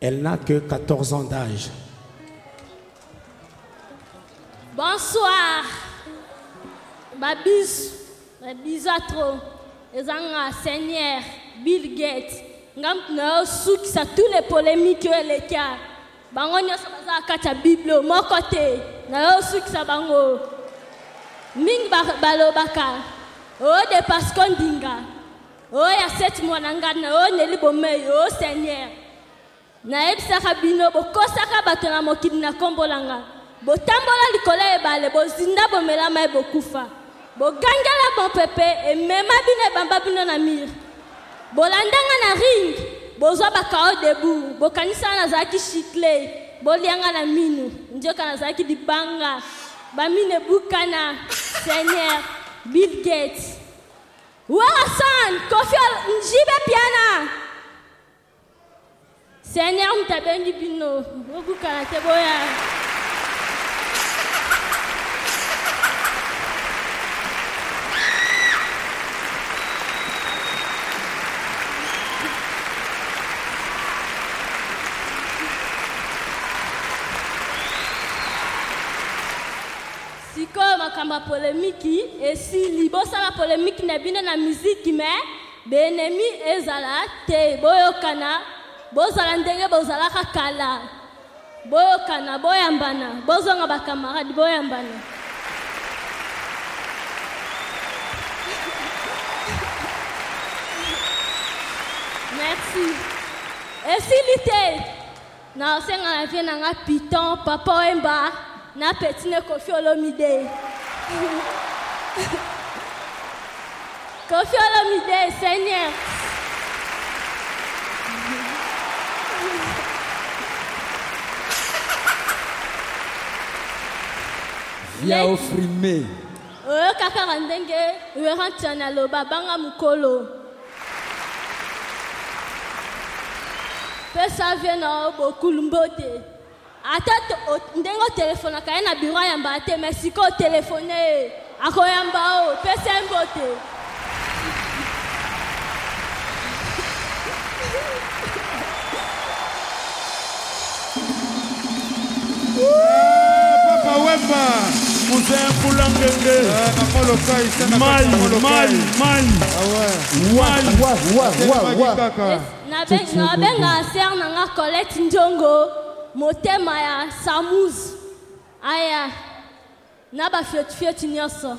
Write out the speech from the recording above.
Elle n'a que 14 ans d'âge. Bonsoir. Ba bisous. Ba bisous à trop. Ezanga Seigneur, Bill Gates. Ngam na suki sa tous les polémiques yo les cas. Bango nyoso baza kata Bible moko te. Na yo suki sa bango. Mingi ba- balobaka. Oh de parce qu'on dinga. Oh ya set mois na ngai na oyo neli bomei oh seigneur nayebisaka bino bokosaka bato na mokili na nkombo na ngai botambola likolo ya ebale bozinda bomela mai bokufa bogangela bompepe emema bino ebamba bino na mire bolanda ngai na ring bozwa bakao debu bokanisa ngai nazalaki shikley bolia ngai na minu nzoka nazalaki libanga bamino ebukana seigneur bill gates Werrason Koffi JB Piana Seigneur moto abengi bino bokukana te boya Sikoyo makambo ya polemiki esili. Bosala polemiki na bino na miziki me benemi ezala te. Boyokana, bozala ndenge bozalaka kala. Boyokana, boyambana, bozonga bakamarade, boyambana. Merci. Esili te. Na senga na vie na nga piton, papa Wemba, na petit ne Koffi Olomide. Koffi Olomide, Seigneur. Via ofrime. Oyo kaka ndenge Laurent Tiana loba banga mukolo. pesa vie na yo bokulu mbote ata ndenge otelefonaka ye na biro ayambaka te mai sika otelefone ye akoyamba o pesa ye mbote Papa Wemba Cousin Poula Ngenge Maï, maï, maï Waouh, waouh, waouh, waouh, waouh nabenga ser na nga colette ndiongo motema ya samuse aya Na ba fioti fioti nioso.